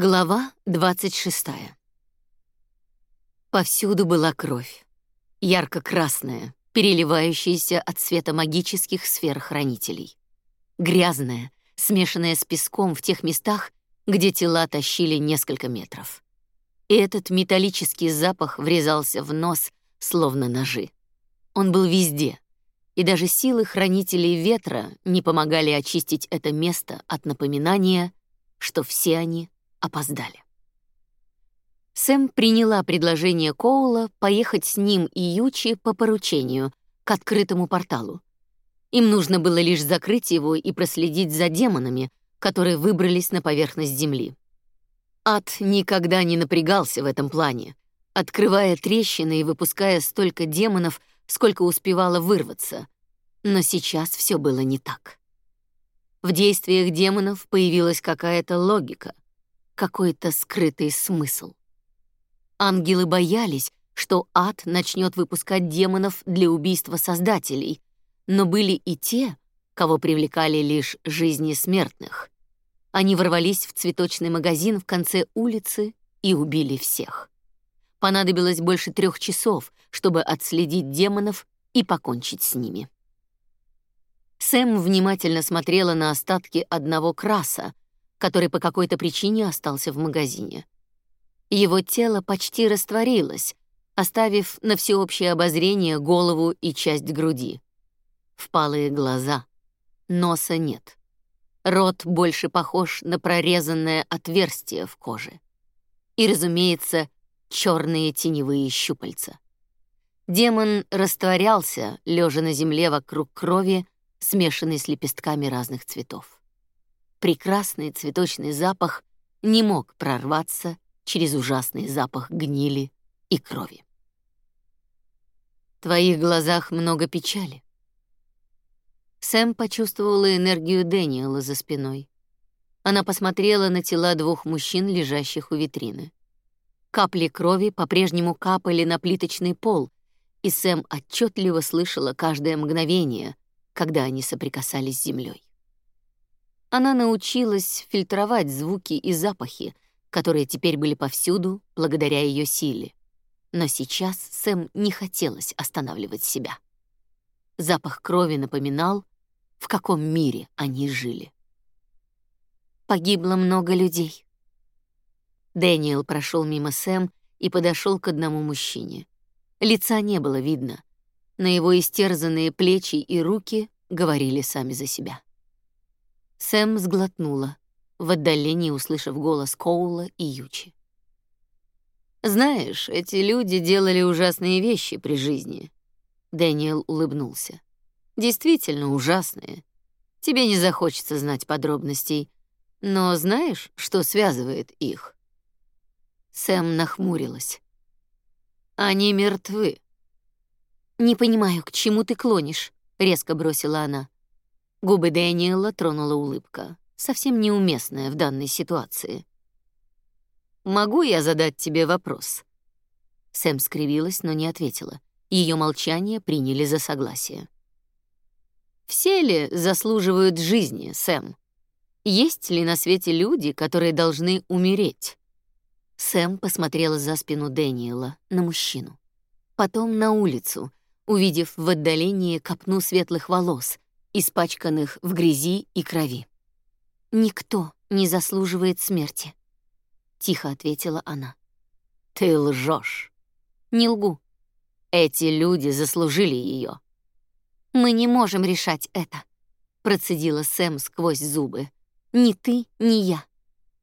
Глава 26. Повсюду была кровь. Ярко-красная, переливающаяся от света магических сфер хранителей. Грязная, смешанная с песком в тех местах, где тела тащили несколько метров. И этот металлический запах врезался в нос, словно ножи. Он был везде, и даже силы хранителей ветра не помогали очистить это место от напоминания, что все они опоздали. Сэм приняла предложение Коула поехать с ним и Ючи по поручению к открытому порталу. Им нужно было лишь закрыть его и проследить за демонами, которые выбрались на поверхность Земли. Ад никогда не напрягался в этом плане, открывая трещины и выпуская столько демонов, сколько успевало вырваться. Но сейчас все было не так. В действиях демонов появилась какая-то логика — какой-то скрытый смысл. Ангелы боялись, что ад начнет выпускать демонов для убийства создателей, но были и те, кого привлекали лишь жизни смертных. Они ворвались в цветочный магазин в конце улицы и убили всех. Понадобилось больше трех часов, чтобы отследить демонов и покончить с ними. Сэм внимательно смотрела на остатки одного краса, который по какой-то причине остался в магазине. Его тело почти растворилось, оставив на всеобщее обозрение голову и часть груди. Впалые глаза, носа нет. Рот больше похож на прорезанное отверстие в коже. И, разумеется, черные теневые щупальца. Демон растворялся, лежа на земле вокруг крови, смешанной с лепестками разных цветов прекрасный цветочный запах не мог прорваться через ужасный запах гнили и крови. В твоих глазах много печали. Сэм почувствовала энергию Дэниела за спиной. Она посмотрела на тела двух мужчин, лежащих у витрины. Капли крови по-прежнему капали на плиточный пол, и Сэм отчетливо слышала каждое мгновение, когда они соприкасались с землей. Она научилась фильтровать звуки и запахи, которые теперь были повсюду благодаря ее силе. Но сейчас Сэм не хотелось останавливать себя. Запах крови напоминал, в каком мире они жили. Погибло много людей. Дэниел прошел мимо Сэм и подошел к одному мужчине. Лица не было видно, но его истерзанные плечи и руки говорили сами за себя. Сэм сглотнула, в отдалении услышав голос Коула и Ючи. «Знаешь, эти люди делали ужасные вещи при жизни». Дэниел улыбнулся. «Действительно ужасные. Тебе не захочется знать подробностей, но знаешь, что связывает их?» Сэм нахмурилась. «Они мертвы». «Не понимаю, к чему ты клонишь», — резко бросила она. Губы Дэниела тронула улыбка, совсем неуместная в данной ситуации. «Могу я задать тебе вопрос?» Сэм скривилась, но не ответила. Ее молчание приняли за согласие. «Все ли заслуживают жизни, Сэм? Есть ли на свете люди, которые должны умереть?» Сэм посмотрела за спину Дэниела на мужчину. Потом на улицу, увидев в отдалении копну светлых волос, испачканных в грязи и крови. «Никто не заслуживает смерти», — тихо ответила она. «Ты лжешь». «Не лгу. Эти люди заслужили ее. «Мы не можем решать это», — процедила Сэм сквозь зубы. «Ни ты, ни я.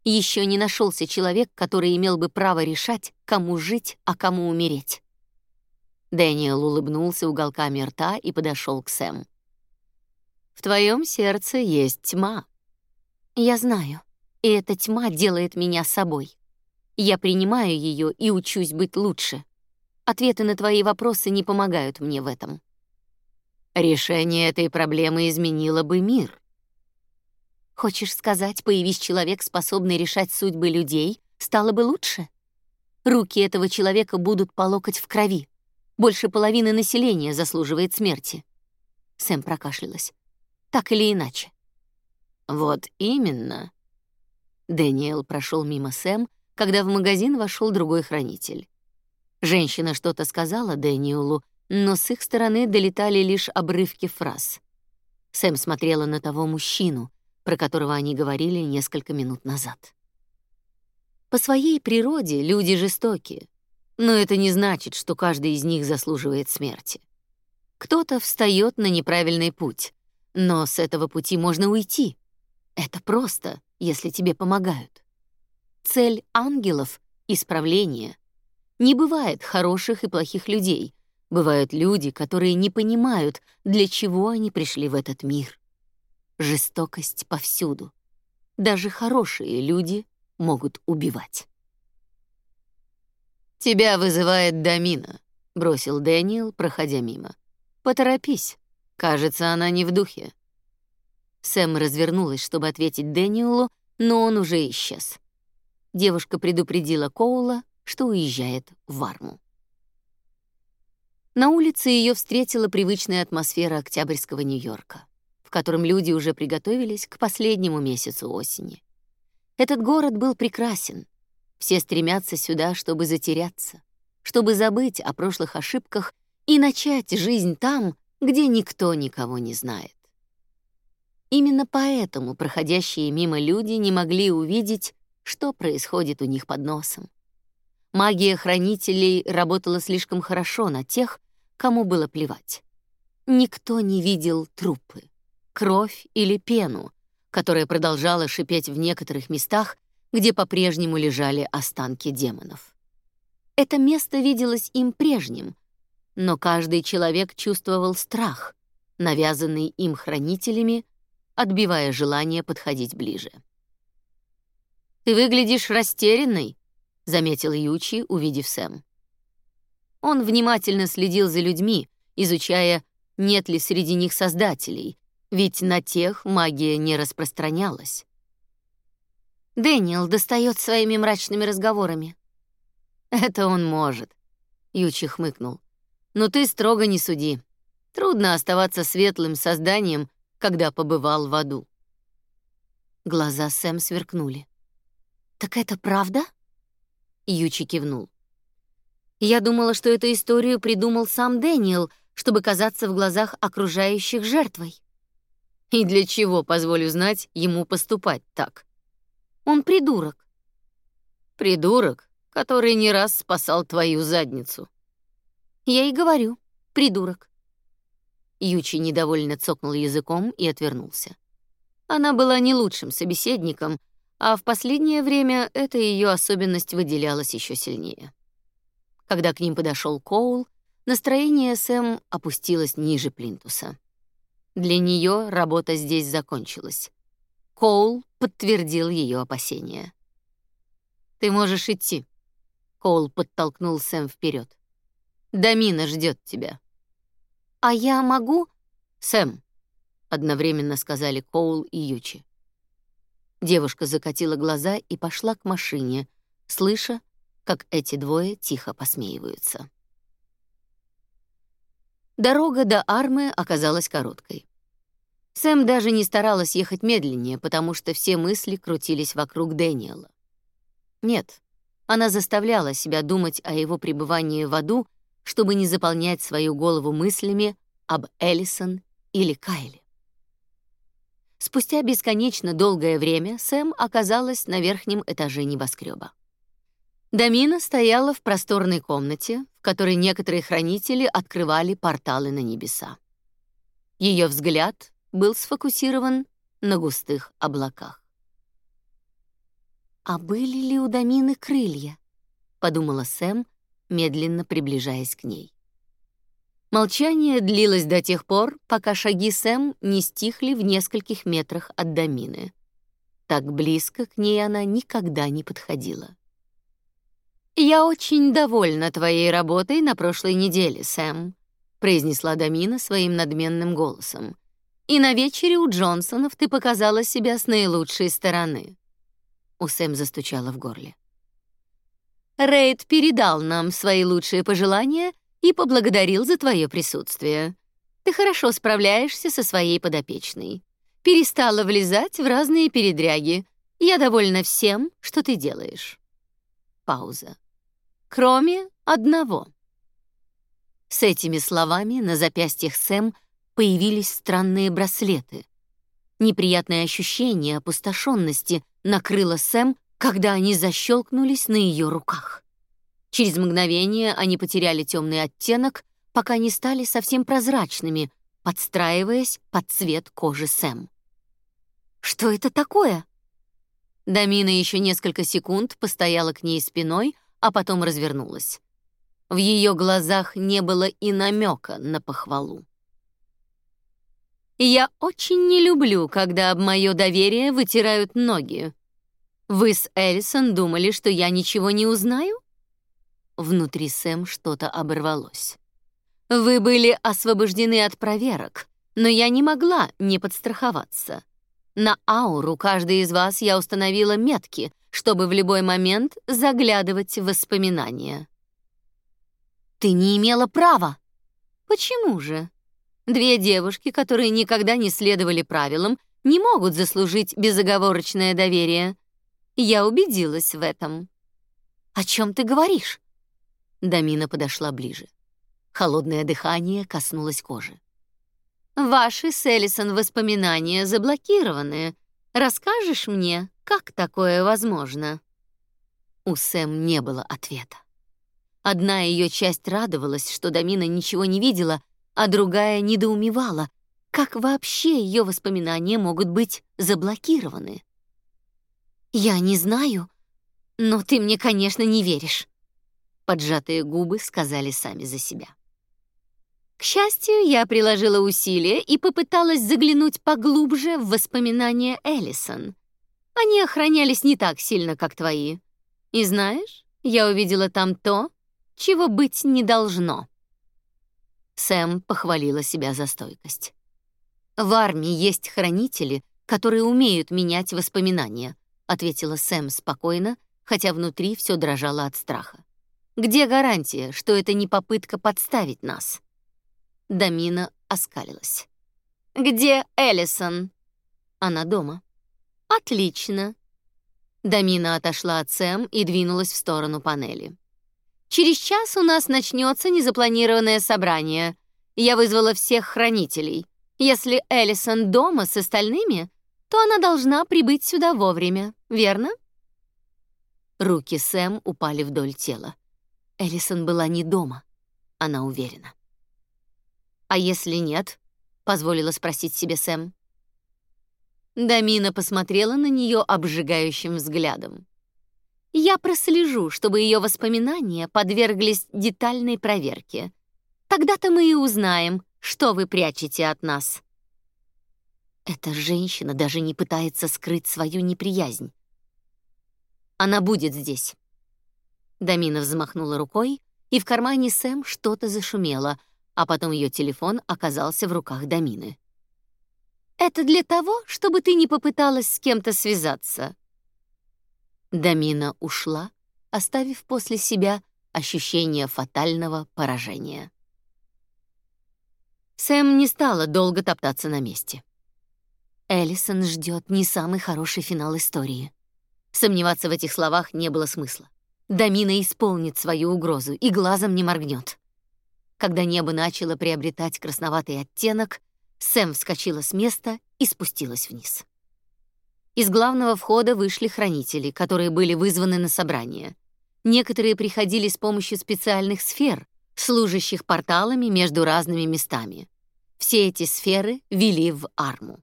Еще не нашелся человек, который имел бы право решать, кому жить, а кому умереть». Дэниел улыбнулся уголками рта и подошел к Сэм. В твоем сердце есть тьма. Я знаю, и эта тьма делает меня собой. Я принимаю ее и учусь быть лучше. Ответы на твои вопросы не помогают мне в этом. Решение этой проблемы изменило бы мир. Хочешь сказать, появись человек, способный решать судьбы людей, стало бы лучше? Руки этого человека будут по локоть в крови. Больше половины населения заслуживает смерти. Сэм прокашлялась так или иначе. Вот именно. Дэниел прошел мимо Сэм, когда в магазин вошел другой хранитель. Женщина что-то сказала Дэниелу, но с их стороны долетали лишь обрывки фраз. Сэм смотрела на того мужчину, про которого они говорили несколько минут назад. По своей природе люди жестокие, но это не значит, что каждый из них заслуживает смерти. Кто-то встает на неправильный путь, но с этого пути можно уйти. Это просто, если тебе помогают. Цель ангелов — исправление. Не бывает хороших и плохих людей. Бывают люди, которые не понимают, для чего они пришли в этот мир. Жестокость повсюду. Даже хорошие люди могут убивать. «Тебя вызывает Дамина», — бросил Дэниел, проходя мимо. «Поторопись. Кажется, она не в духе». Сэм развернулась, чтобы ответить Дэниелу, но он уже исчез. Девушка предупредила Коула, что уезжает в Варму. На улице ее встретила привычная атмосфера октябрьского Нью-Йорка, в котором люди уже приготовились к последнему месяцу осени. Этот город был прекрасен. Все стремятся сюда, чтобы затеряться, чтобы забыть о прошлых ошибках и начать жизнь там, где никто никого не знает. Именно поэтому проходящие мимо люди не могли увидеть, что происходит у них под носом. Магия хранителей работала слишком хорошо на тех, кому было плевать. Никто не видел трупы, кровь или пену, которая продолжала шипеть в некоторых местах, где по-прежнему лежали останки демонов. Это место виделось им прежним, но каждый человек чувствовал страх, навязанный им хранителями, отбивая желание подходить ближе. «Ты выглядишь растерянной», — заметил Ючи, увидев Сэм. Он внимательно следил за людьми, изучая, нет ли среди них создателей, ведь на тех магия не распространялась. Дэниел достает своими мрачными разговорами. Это он может, Ючи хмыкнул. Но ты строго не суди. Трудно оставаться светлым созданием, когда побывал в аду. Глаза Сэм сверкнули. Так это правда? Ючи кивнул. Я думала, что эту историю придумал сам Дэниел, чтобы казаться в глазах окружающих жертвой. И для чего, позволю знать, ему поступать так? Он придурок. Придурок, который не раз спасал твою задницу. Я и говорю, придурок. Ючи недовольно цокнул языком и отвернулся. Она была не лучшим собеседником, а в последнее время эта ее особенность выделялась еще сильнее. Когда к ним подошел Коул, настроение Сэм опустилось ниже плинтуса. Для нее работа здесь закончилась. Коул подтвердил ее опасения. Ты можешь идти. Коул подтолкнул Сэм вперед. Дамина ждет тебя. А я могу? Сэм, одновременно сказали Коул и Ючи. Девушка закатила глаза и пошла к машине, слыша, как эти двое тихо посмеиваются. Дорога до Армы оказалась короткой. Сэм даже не старалась ехать медленнее, потому что все мысли крутились вокруг Дэниела. Нет, она заставляла себя думать о его пребывании в аду, чтобы не заполнять свою голову мыслями об Эллисон или Кайле. Спустя бесконечно долгое время Сэм оказалась на верхнем этаже небоскреба. Дамина стояла в просторной комнате, в которой некоторые хранители открывали порталы на небеса. Ее взгляд был сфокусирован на густых облаках. «А были ли у Дамины крылья?» — подумала Сэм, медленно приближаясь к ней. Молчание длилось до тех пор, пока шаги Сэм не стихли в нескольких метрах от Дамины. Так близко к ней она никогда не подходила. «Я очень довольна твоей работой на прошлой неделе, Сэм», произнесла Дамина своим надменным голосом. «И на вечере у Джонсонов ты показала себя с наилучшей стороны». У Сэм застучало в горле. Рейд передал нам свои лучшие пожелания и поблагодарил за твое присутствие. Ты хорошо справляешься со своей подопечной. Перестала влезать в разные передряги, Я довольна всем, что ты делаешь. Пауза. Кроме одного. С этими словами на запястьях Сэм появились странные браслеты. Неприятное ощущение опустошенности накрыло Сэм, когда они защелкнулись на ее руках. Через мгновение они потеряли темный оттенок, пока не стали совсем прозрачными, подстраиваясь под цвет кожи Сэм. «Что это такое?» Дамина еще несколько секунд постояла к ней спиной, а потом развернулась. В ее глазах не было и намека на похвалу. «Я очень не люблю, когда об мое доверие вытирают ноги. Вы с Эллисон думали, что я ничего не узнаю?» Внутри Сэм что-то оборвалось. «Вы были освобождены от проверок, но я не могла не подстраховаться. На ауру каждой из вас я установила метки, чтобы в любой момент заглядывать в воспоминания. Ты не имела права. Почему же? Две девушки, которые никогда не следовали правилам, не могут заслужить безоговорочное доверие. Я убедилась в этом. О чем ты говоришь? Дамина подошла ближе. Холодное дыхание коснулось кожи. Ваши с Эллисон воспоминания заблокированы. Расскажешь мне, как такое возможно? У Сэм не было ответа. Одна ее часть радовалась, что Дамина ничего не видела, а другая недоумевала, как вообще ее воспоминания могут быть заблокированы. Я не знаю, но ты мне, конечно, не веришь. Поджатые губы сказали сами за себя. К счастью, я приложила усилия и попыталась заглянуть поглубже в воспоминания Эллисон. Они охранялись не так сильно, как твои. И знаешь, я увидела там то, чего быть не должно. Сэм похвалила себя за стойкость. В армии есть хранители, которые умеют менять воспоминания, ответила Сэм спокойно, хотя внутри все дрожало от страха. Где гарантия, что это не попытка подставить нас? Дамина оскалилась. «Где Эллисон?» «Она дома». «Отлично». Дамина отошла от Сэм и двинулась в сторону панели. «Через час у нас начнется незапланированное собрание. Я вызвала всех хранителей. Если Эллисон дома с остальными, то она должна прибыть сюда вовремя, верно?» Руки Сэм упали вдоль тела. Эллисон была не дома, она уверена. А если нет? позволила спросить себе Сэм. Дамина посмотрела на нее обжигающим взглядом. Я прослежу, чтобы ее воспоминания подверглись детальной проверке. Тогда-то мы и узнаем, что вы прячете от нас. Эта женщина даже не пытается скрыть свою неприязнь. Она будет здесь. Дамина взмахнула рукой, и в кармане Сэм что-то зашумело, а потом ее телефон оказался в руках Дамины. «Это для того, чтобы ты не попыталась с кем-то связаться». Дамина ушла, оставив после себя ощущение фатального поражения. Сэм не стала долго топтаться на месте. Эллисон ждет не самый хороший финал истории. Сомневаться в этих словах не было смысла. Дамина исполнит свою угрозу и глазом не моргнет. Когда небо начало приобретать красноватый оттенок, Сэм вскочила с места и спустилась вниз. Из главного входа вышли хранители, которые были вызваны на собрание. Некоторые приходили с помощью специальных сфер, служащих порталами между разными местами. Все эти сферы вели в арму.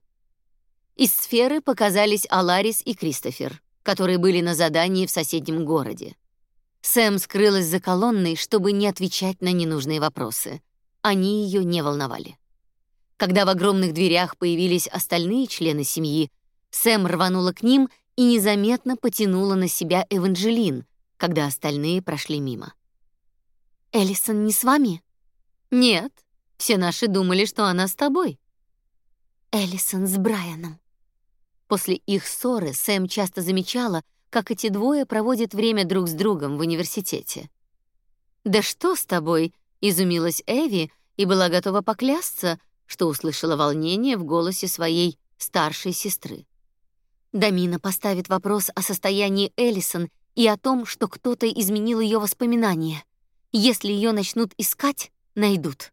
Из сферы показались Аларис и Кристофер, которые были на задании в соседнем городе. Сэм скрылась за колонной, чтобы не отвечать на ненужные вопросы. Они ее не волновали. Когда в огромных дверях появились остальные члены семьи, Сэм рванула к ним и незаметно потянула на себя Эванжелин, когда остальные прошли мимо. «Эллисон не с вами?» «Нет, все наши думали, что она с тобой». «Эллисон с Брайаном». После их ссоры Сэм часто замечала, как эти двое проводят время друг с другом в университете. «Да что с тобой?» — изумилась Эви и была готова поклясться, что услышала волнение в голосе своей старшей сестры. Дамина поставит вопрос о состоянии Эллисон и о том, что кто-то изменил ее воспоминания. Если ее начнут искать, найдут.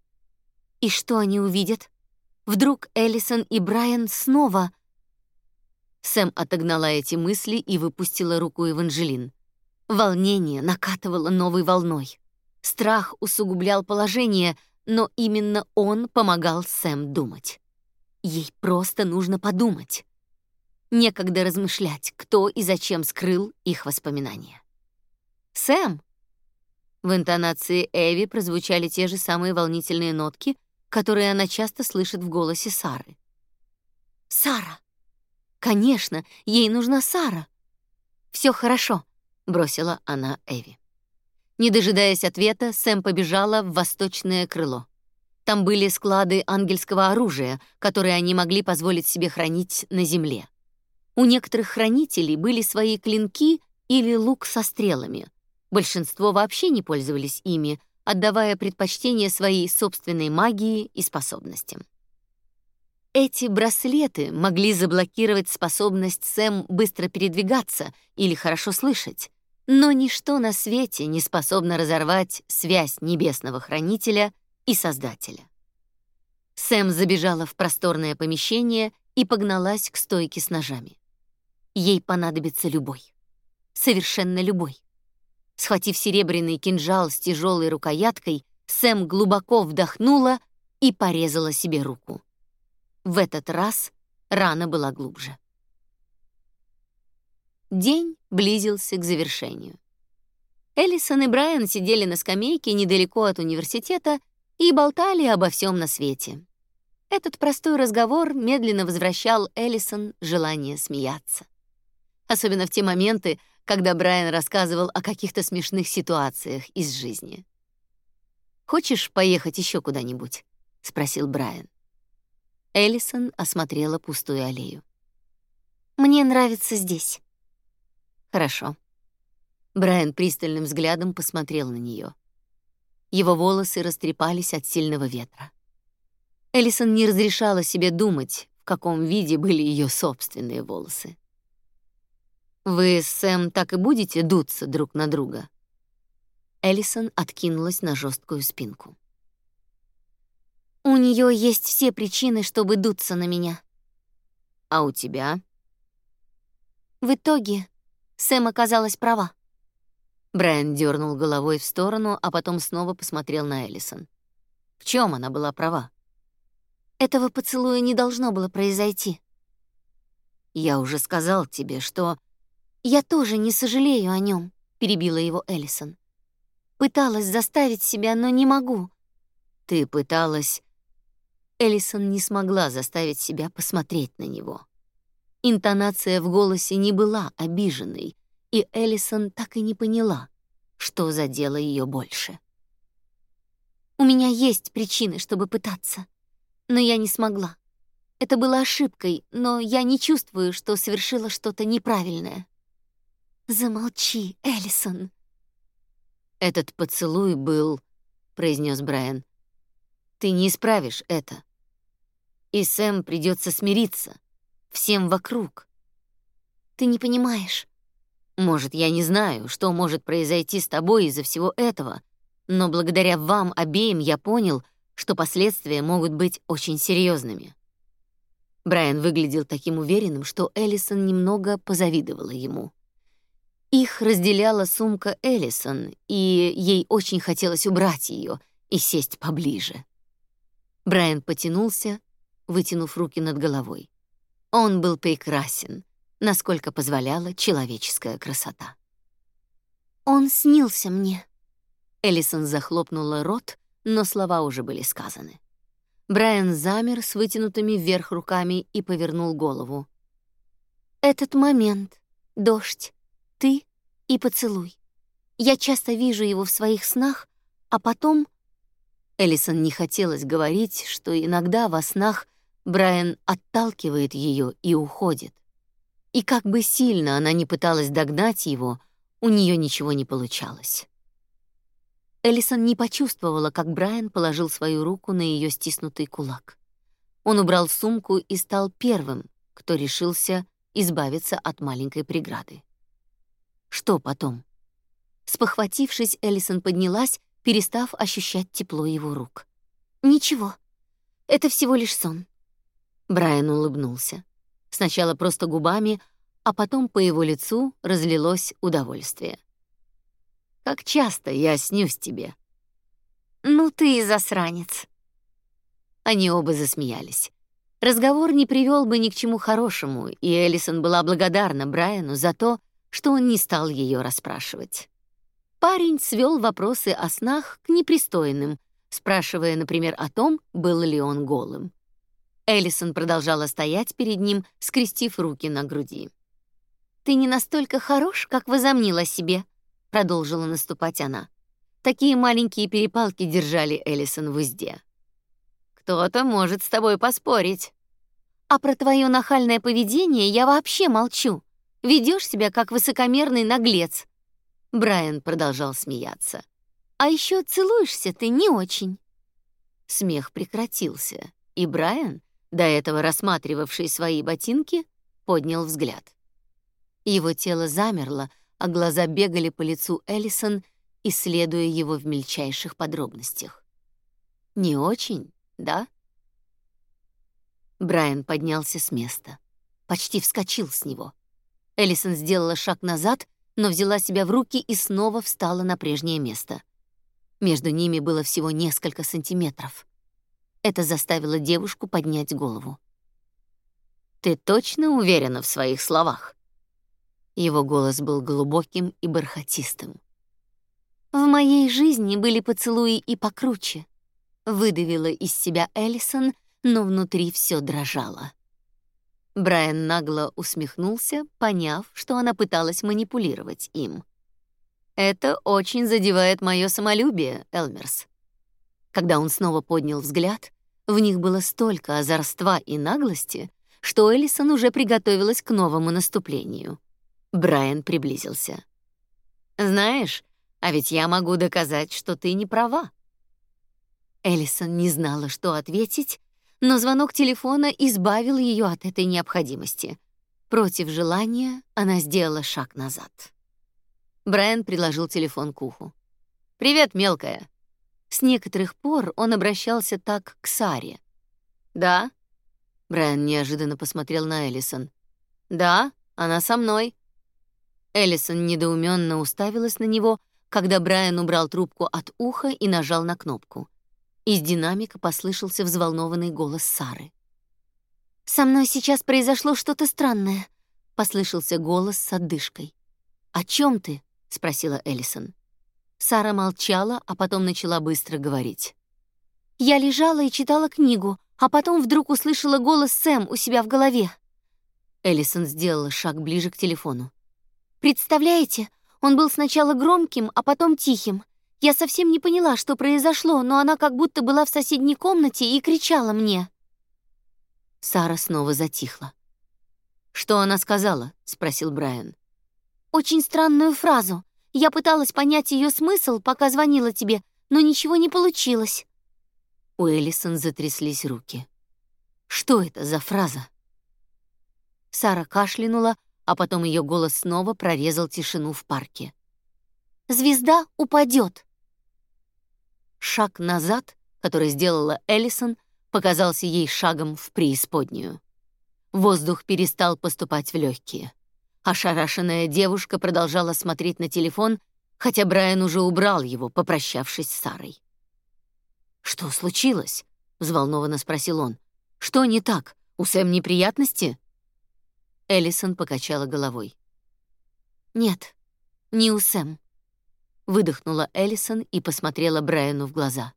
И что они увидят? Вдруг Эллисон и Брайан снова... Сэм отогнала эти мысли и выпустила руку Эванжелин. Волнение накатывало новой волной. Страх усугублял положение, но именно он помогал Сэм думать. Ей просто нужно подумать. Некогда размышлять, кто и зачем скрыл их воспоминания. «Сэм!» В интонации Эви прозвучали те же самые волнительные нотки, которые она часто слышит в голосе Сары. «Сара!» «Конечно, ей нужна Сара!» «Все хорошо», — бросила она Эви. Не дожидаясь ответа, Сэм побежала в восточное крыло. Там были склады ангельского оружия, которые они могли позволить себе хранить на земле. У некоторых хранителей были свои клинки или лук со стрелами. Большинство вообще не пользовались ими, отдавая предпочтение своей собственной магии и способностям. Эти браслеты могли заблокировать способность Сэм быстро передвигаться или хорошо слышать, но ничто на свете не способно разорвать связь небесного хранителя и Создателя. Сэм забежала в просторное помещение и погналась к стойке с ножами. Ей понадобится любой. Совершенно любой. Схватив серебряный кинжал с тяжелой рукояткой, Сэм глубоко вдохнула и порезала себе руку. В этот раз рана была глубже. День близился к завершению. Эллисон и Брайан сидели на скамейке недалеко от университета и болтали обо всем на свете. Этот простой разговор медленно возвращал Эллисон желание смеяться особенно в те моменты, когда Брайан рассказывал о каких-то смешных ситуациях из жизни. «Хочешь поехать еще куда-нибудь?» — спросил Брайан. Эллисон осмотрела пустую аллею. «Мне нравится здесь». «Хорошо». Брайан пристальным взглядом посмотрел на нее. Его волосы растрепались от сильного ветра. Эллисон не разрешала себе думать, в каком виде были ее собственные волосы. Вы с Сэм так и будете дуться друг на друга? Эллисон откинулась на жесткую спинку. У нее есть все причины, чтобы дуться на меня. А у тебя? В итоге Сэм оказалась права. Брайан дернул головой в сторону, а потом снова посмотрел на Эллисон. В чем она была права? Этого поцелуя не должно было произойти. Я уже сказал тебе, что «Я тоже не сожалею о нем», — перебила его Эллисон. «Пыталась заставить себя, но не могу». «Ты пыталась...» Эллисон не смогла заставить себя посмотреть на него. Интонация в голосе не была обиженной, и Эллисон так и не поняла, что задело ее больше. «У меня есть причины, чтобы пытаться, но я не смогла. Это было ошибкой, но я не чувствую, что совершила что-то неправильное». Замолчи, Эллисон. Этот поцелуй был, произнес Брайан. Ты не исправишь это. И Сэм придется смириться. Всем вокруг. Ты не понимаешь. Может, я не знаю, что может произойти с тобой из-за всего этого, но благодаря вам обеим я понял, что последствия могут быть очень серьезными. Брайан выглядел таким уверенным, что Эллисон немного позавидовала ему. Их разделяла сумка Эллисон, и ей очень хотелось убрать ее и сесть поближе. Брайан потянулся, вытянув руки над головой. Он был прекрасен, насколько позволяла человеческая красота. Он снился мне. Эллисон захлопнула рот, но слова уже были сказаны. Брайан замер с вытянутыми вверх руками и повернул голову. Этот момент, дождь, ты и поцелуй. Я часто вижу его в своих снах, а потом... Эллисон не хотелось говорить, что иногда во снах Брайан отталкивает ее и уходит. И как бы сильно она ни пыталась догнать его, у нее ничего не получалось. Эллисон не почувствовала, как Брайан положил свою руку на ее стиснутый кулак. Он убрал сумку и стал первым, кто решился избавиться от маленькой преграды. Что потом? Спохватившись, Эллисон поднялась, перестав ощущать тепло его рук. «Ничего, это всего лишь сон». Брайан улыбнулся. Сначала просто губами, а потом по его лицу разлилось удовольствие. «Как часто я снюсь тебе?» «Ну ты и засранец». Они оба засмеялись. Разговор не привел бы ни к чему хорошему, и Эллисон была благодарна Брайану за то, что он не стал ее расспрашивать. Парень свел вопросы о снах к непристойным, спрашивая, например, о том, был ли он голым. Эллисон продолжала стоять перед ним, скрестив руки на груди. «Ты не настолько хорош, как возомнила себе», — продолжила наступать она. Такие маленькие перепалки держали Эллисон в узде. Кто-то может с тобой поспорить. А про твое нахальное поведение я вообще молчу. Ведешь себя как высокомерный наглец. Брайан продолжал смеяться. А еще целуешься ты не очень. Смех прекратился, и Брайан, до этого рассматривавший свои ботинки, поднял взгляд. Его тело замерло, а глаза бегали по лицу Эллисон, исследуя его в мельчайших подробностях. Не очень, да? Брайан поднялся с места, почти вскочил с него. Эллисон сделала шаг назад, но взяла себя в руки и снова встала на прежнее место. Между ними было всего несколько сантиметров. Это заставило девушку поднять голову. Ты точно уверена в своих словах? Его голос был глубоким и бархатистым. В моей жизни были поцелуи и покруче, выдавила из себя Эллисон, но внутри все дрожало. Брайан нагло усмехнулся, поняв, что она пыталась манипулировать им. Это очень задевает мое самолюбие, Элмерс. Когда он снова поднял взгляд, в них было столько озорства и наглости, что Эллисон уже приготовилась к новому наступлению. Брайан приблизился. Знаешь, а ведь я могу доказать, что ты не права. Эллисон не знала, что ответить, но звонок телефона избавил ее от этой необходимости. Против желания она сделала шаг назад. Брайан приложил телефон к уху. «Привет, мелкая». С некоторых пор он обращался так к Саре. «Да?» Брайан неожиданно посмотрел на Эллисон. «Да, она со мной». Эллисон недоуменно уставилась на него, когда Брайан убрал трубку от уха и нажал на кнопку. Из динамика послышался взволнованный голос Сары. «Со мной сейчас произошло что-то странное», — послышался голос с отдышкой. «О чем ты?» — спросила Эллисон. Сара молчала, а потом начала быстро говорить. «Я лежала и читала книгу, а потом вдруг услышала голос Сэм у себя в голове». Эллисон сделала шаг ближе к телефону. «Представляете, он был сначала громким, а потом тихим. Я совсем не поняла, что произошло, но она как будто была в соседней комнате и кричала мне. Сара снова затихла. «Что она сказала?» — спросил Брайан. «Очень странную фразу. Я пыталась понять ее смысл, пока звонила тебе, но ничего не получилось». У Эллисон затряслись руки. «Что это за фраза?» Сара кашлянула, а потом ее голос снова прорезал тишину в парке. «Звезда упадет. Шаг назад, который сделала Эллисон, показался ей шагом в преисподнюю. Воздух перестал поступать в легкие. Ошарашенная девушка продолжала смотреть на телефон, хотя Брайан уже убрал его, попрощавшись с Сарой. «Что случилось?» — взволнованно спросил он. «Что не так? У Сэм неприятности?» Эллисон покачала головой. «Нет, не у Сэм выдохнула Эллисон и посмотрела Брайану в глаза.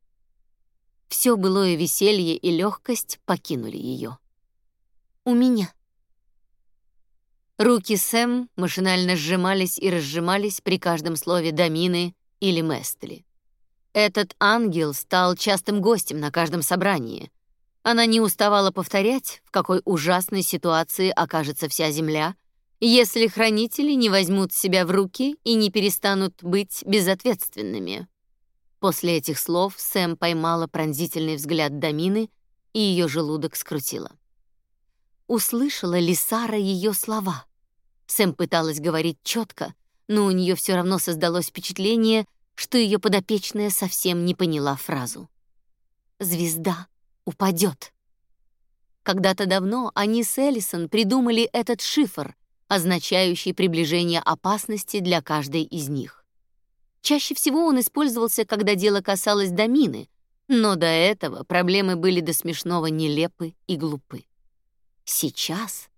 Все былое веселье и легкость покинули ее. У меня. Руки Сэм машинально сжимались и разжимались при каждом слове Дамины или Местли. Этот ангел стал частым гостем на каждом собрании. Она не уставала повторять, в какой ужасной ситуации окажется вся земля, если хранители не возьмут себя в руки и не перестанут быть безответственными. После этих слов Сэм поймала пронзительный взгляд Дамины, и ее желудок скрутило. Услышала ли Сара ее слова. Сэм пыталась говорить четко, но у нее все равно создалось впечатление, что ее подопечная совсем не поняла фразу. «Звезда упадет». Когда-то давно они с Эллисон придумали этот шифр, означающий приближение опасности для каждой из них. Чаще всего он использовался, когда дело касалось домины, но до этого проблемы были до смешного нелепы и глупы. Сейчас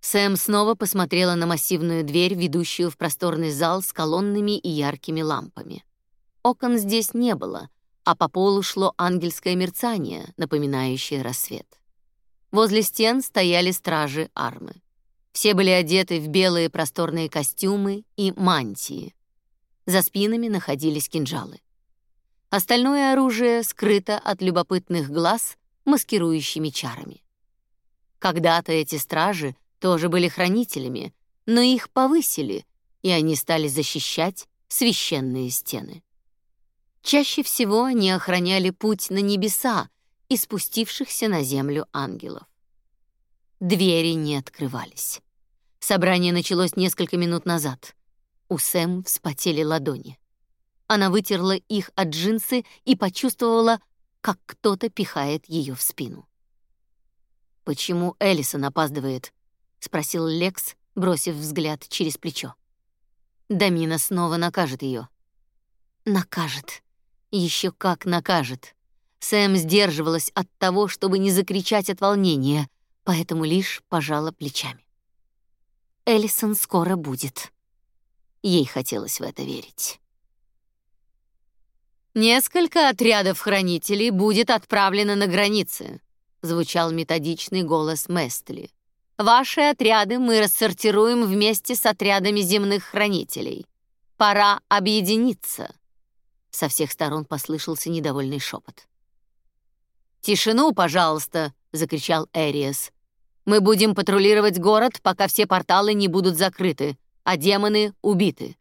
Сэм снова посмотрела на массивную дверь, ведущую в просторный зал с колоннами и яркими лампами. Окон здесь не было, а по полу шло ангельское мерцание, напоминающее рассвет. Возле стен стояли стражи армы. Все были одеты в белые просторные костюмы и мантии. За спинами находились кинжалы. Остальное оружие скрыто от любопытных глаз маскирующими чарами. Когда-то эти стражи тоже были хранителями, но их повысили, и они стали защищать священные стены. Чаще всего они охраняли путь на небеса и спустившихся на землю ангелов. Двери не открывались. Собрание началось несколько минут назад. У Сэм вспотели ладони. Она вытерла их от джинсы и почувствовала, как кто-то пихает ее в спину. «Почему Эллисон опаздывает?» — спросил Лекс, бросив взгляд через плечо. Дамина снова накажет ее. Накажет. Еще как накажет. Сэм сдерживалась от того, чтобы не закричать от волнения, поэтому лишь пожала плечами. Эллисон скоро будет. Ей хотелось в это верить. Несколько отрядов хранителей будет отправлено на границы, звучал методичный голос Местли. Ваши отряды мы рассортируем вместе с отрядами земных хранителей. Пора объединиться. Со всех сторон послышался недовольный шепот. «Тишину, пожалуйста!» — закричал Эриас. «Мы будем патрулировать город, пока все порталы не будут закрыты, а демоны убиты».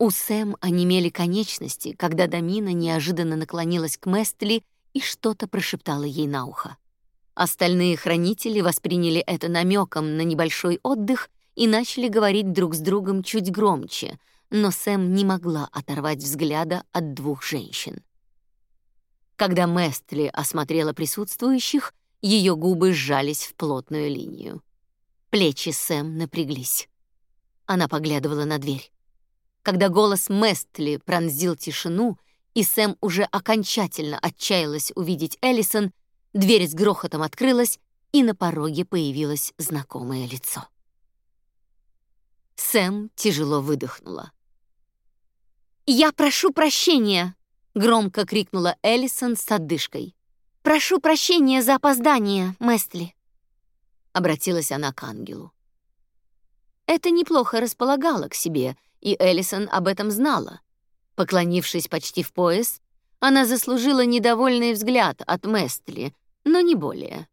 У Сэм онемели конечности, когда Дамина неожиданно наклонилась к Местли и что-то прошептала ей на ухо. Остальные хранители восприняли это намеком на небольшой отдых и начали говорить друг с другом чуть громче, но Сэм не могла оторвать взгляда от двух женщин. Когда Местли осмотрела присутствующих, ее губы сжались в плотную линию. Плечи Сэм напряглись. Она поглядывала на дверь. Когда голос Местли пронзил тишину, и Сэм уже окончательно отчаялась увидеть Эллисон, Дверь с грохотом открылась, и на пороге появилось знакомое лицо. Сэм тяжело выдохнула. «Я прошу прощения!» — громко крикнула Эллисон с отдышкой. «Прошу прощения за опоздание, Местли!» Обратилась она к ангелу. Это неплохо располагало к себе, и Эллисон об этом знала. Поклонившись почти в пояс, она заслужила недовольный взгляд от Местли, но не более.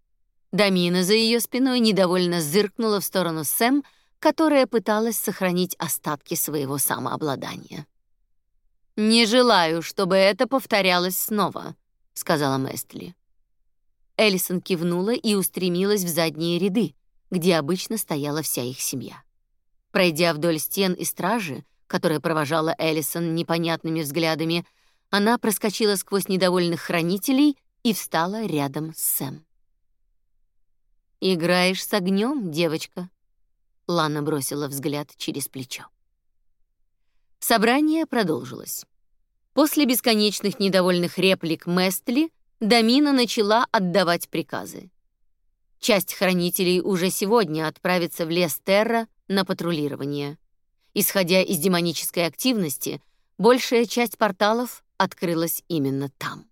Дамина за ее спиной недовольно зыркнула в сторону Сэм, которая пыталась сохранить остатки своего самообладания. «Не желаю, чтобы это повторялось снова», — сказала Местли. Эллисон кивнула и устремилась в задние ряды, где обычно стояла вся их семья. Пройдя вдоль стен и стражи, которая провожала Эллисон непонятными взглядами, она проскочила сквозь недовольных хранителей и встала рядом с Сэм. «Играешь с огнем, девочка?» Лана бросила взгляд через плечо. Собрание продолжилось. После бесконечных недовольных реплик Местли Дамина начала отдавать приказы. Часть хранителей уже сегодня отправится в лес Терра на патрулирование. Исходя из демонической активности, большая часть порталов открылась именно там.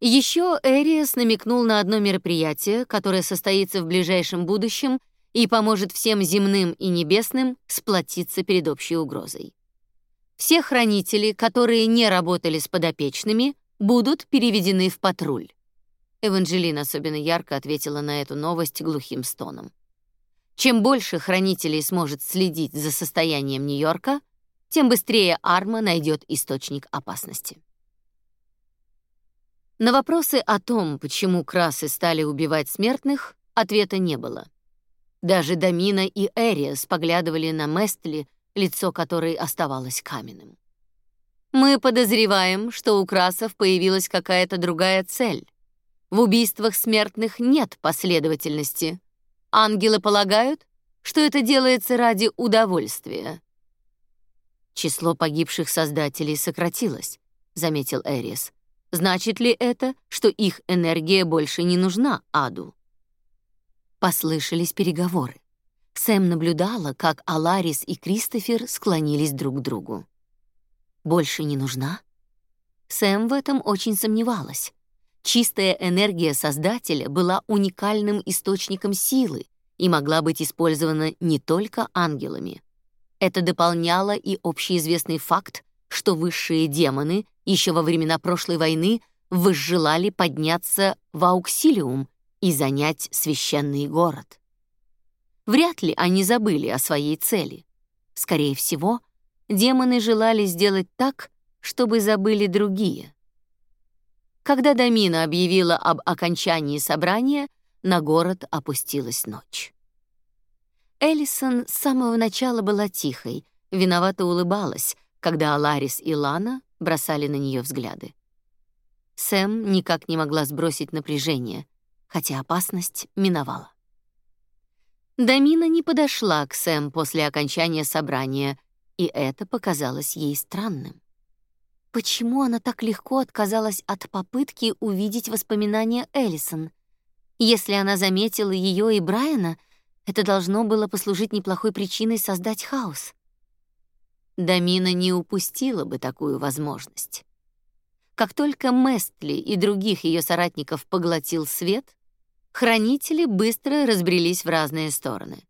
Еще Эриас намекнул на одно мероприятие, которое состоится в ближайшем будущем и поможет всем земным и небесным сплотиться перед общей угрозой. Все хранители, которые не работали с подопечными, будут переведены в патруль. Эванжелина особенно ярко ответила на эту новость глухим стоном. Чем больше хранителей сможет следить за состоянием Нью-Йорка, тем быстрее Арма найдет источник опасности. На вопросы о том, почему красы стали убивать смертных, ответа не было. Даже Дамина и Эриас поглядывали на Местли, лицо которой оставалось каменным. Мы подозреваем, что у красов появилась какая-то другая цель. В убийствах смертных нет последовательности. Ангелы полагают, что это делается ради удовольствия. Число погибших создателей сократилось, заметил Эрис. Значит ли это, что их энергия больше не нужна аду? Послышались переговоры. Сэм наблюдала, как Аларис и Кристофер склонились друг к другу. Больше не нужна? Сэм в этом очень сомневалась. Чистая энергия Создателя была уникальным источником силы и могла быть использована не только ангелами. Это дополняло и общеизвестный факт, что высшие демоны еще во времена прошлой войны возжелали подняться в Ауксилиум и занять священный город. Вряд ли они забыли о своей цели. Скорее всего, демоны желали сделать так, чтобы забыли другие. Когда Дамина объявила об окончании собрания, на город опустилась ночь. Эллисон с самого начала была тихой, виновато улыбалась, когда Аларис и Лана бросали на нее взгляды. Сэм никак не могла сбросить напряжение, хотя опасность миновала. Дамина не подошла к Сэм после окончания собрания, и это показалось ей странным. Почему она так легко отказалась от попытки увидеть воспоминания Эллисон? Если она заметила ее и Брайана, это должно было послужить неплохой причиной создать хаос. Дамина не упустила бы такую возможность. Как только Местли и других ее соратников поглотил свет, хранители быстро разбрелись в разные стороны.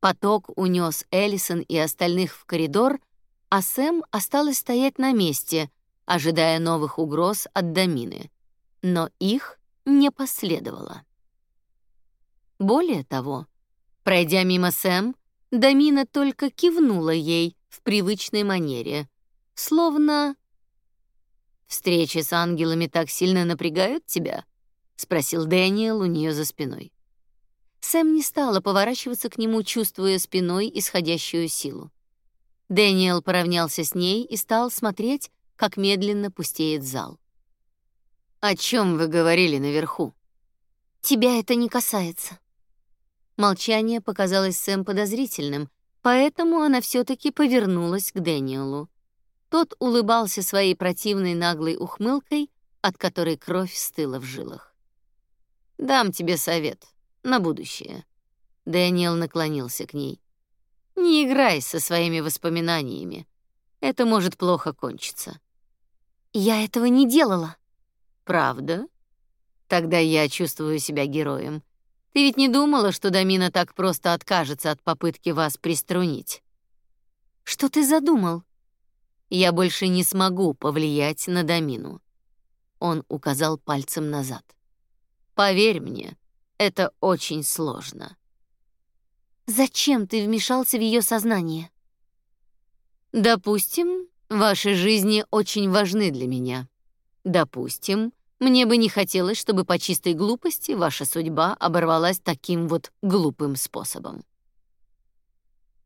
Поток унес Эллисон и остальных в коридор, а Сэм осталась стоять на месте, ожидая новых угроз от Дамины. Но их не последовало. Более того, пройдя мимо Сэм, Дамина только кивнула ей в привычной манере, словно «Встречи с ангелами так сильно напрягают тебя?» — спросил Дэниел у нее за спиной. Сэм не стала поворачиваться к нему, чувствуя спиной исходящую силу. Дэниел поравнялся с ней и стал смотреть, как медленно пустеет зал. «О чем вы говорили наверху?» «Тебя это не касается». Молчание показалось Сэм подозрительным, поэтому она все таки повернулась к Дэниелу. Тот улыбался своей противной наглой ухмылкой, от которой кровь стыла в жилах. «Дам тебе совет на будущее». Дэниел наклонился к ней. Не играй со своими воспоминаниями. Это может плохо кончиться. Я этого не делала. Правда? Тогда я чувствую себя героем. Ты ведь не думала, что Дамина так просто откажется от попытки вас приструнить? Что ты задумал? Я больше не смогу повлиять на Дамину. Он указал пальцем назад. Поверь мне, это очень сложно. Зачем ты вмешался в ее сознание? Допустим, ваши жизни очень важны для меня. Допустим, мне бы не хотелось, чтобы по чистой глупости ваша судьба оборвалась таким вот глупым способом.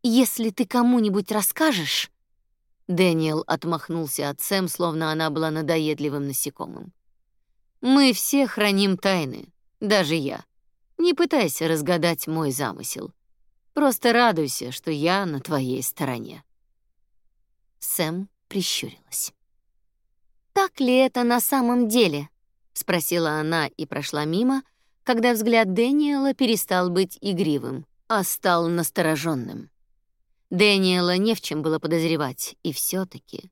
Если ты кому-нибудь расскажешь, Дэниел отмахнулся от Сэм, словно она была надоедливым насекомым. Мы все храним тайны, даже я. Не пытайся разгадать мой замысел. Просто радуйся, что я на твоей стороне. Сэм прищурилась. Так ли это на самом деле? спросила она и прошла мимо, когда взгляд Дэниела перестал быть игривым, а стал настороженным. Дэниела не в чем было подозревать, и все таки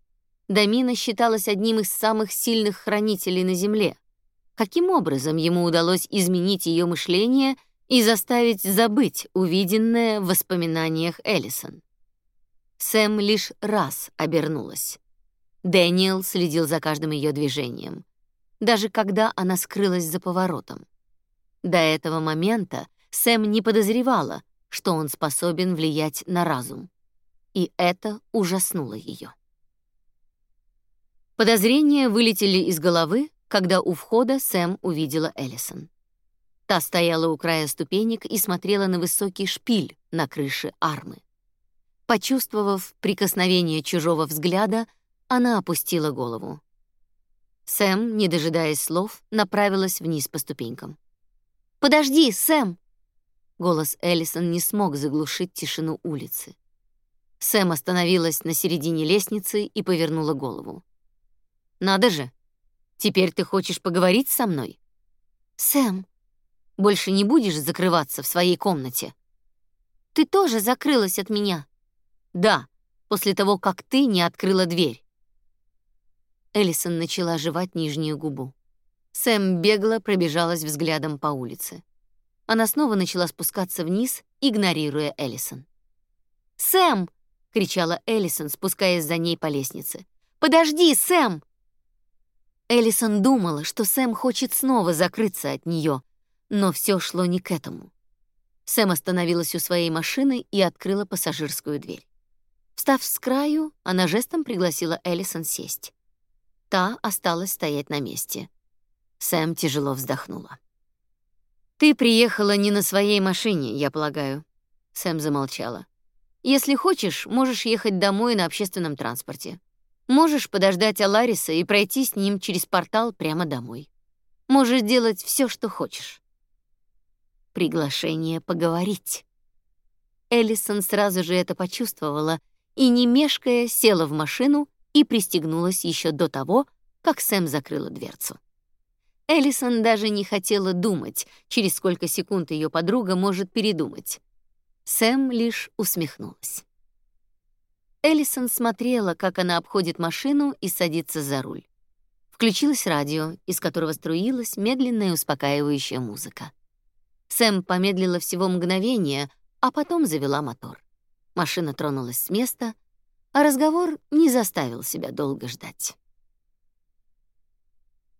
Дамина считалась одним из самых сильных хранителей на Земле. Каким образом ему удалось изменить ее мышление и заставить забыть увиденное в воспоминаниях Эллисон. Сэм лишь раз обернулась. Дэниел следил за каждым ее движением, даже когда она скрылась за поворотом. До этого момента Сэм не подозревала, что он способен влиять на разум, и это ужаснуло ее. Подозрения вылетели из головы, когда у входа Сэм увидела Эллисон. Та стояла у края ступенек и смотрела на высокий шпиль на крыше армы. Почувствовав прикосновение чужого взгляда, она опустила голову. Сэм, не дожидаясь слов, направилась вниз по ступенькам. «Подожди, Сэм!» Голос Эллисон не смог заглушить тишину улицы. Сэм остановилась на середине лестницы и повернула голову. «Надо же! Теперь ты хочешь поговорить со мной?» «Сэм, больше не будешь закрываться в своей комнате?» «Ты тоже закрылась от меня?» «Да, после того, как ты не открыла дверь». Эллисон начала жевать нижнюю губу. Сэм бегло пробежалась взглядом по улице. Она снова начала спускаться вниз, игнорируя Эллисон. «Сэм!» — кричала Эллисон, спускаясь за ней по лестнице. «Подожди, Сэм!» Эллисон думала, что Сэм хочет снова закрыться от нее, но все шло не к этому. Сэм остановилась у своей машины и открыла пассажирскую дверь. Встав с краю, она жестом пригласила Эллисон сесть. Та осталась стоять на месте. Сэм тяжело вздохнула. «Ты приехала не на своей машине, я полагаю», — Сэм замолчала. «Если хочешь, можешь ехать домой на общественном транспорте. Можешь подождать Алариса и пройти с ним через портал прямо домой. Можешь делать все, что хочешь». Приглашение поговорить. Эллисон сразу же это почувствовала и, не мешкая, села в машину и пристегнулась еще до того, как Сэм закрыла дверцу. Эллисон даже не хотела думать, через сколько секунд ее подруга может передумать. Сэм лишь усмехнулась. Эллисон смотрела, как она обходит машину и садится за руль. Включилось радио, из которого струилась медленная успокаивающая музыка. Сэм помедлила всего мгновение, а потом завела мотор. Машина тронулась с места, а разговор не заставил себя долго ждать.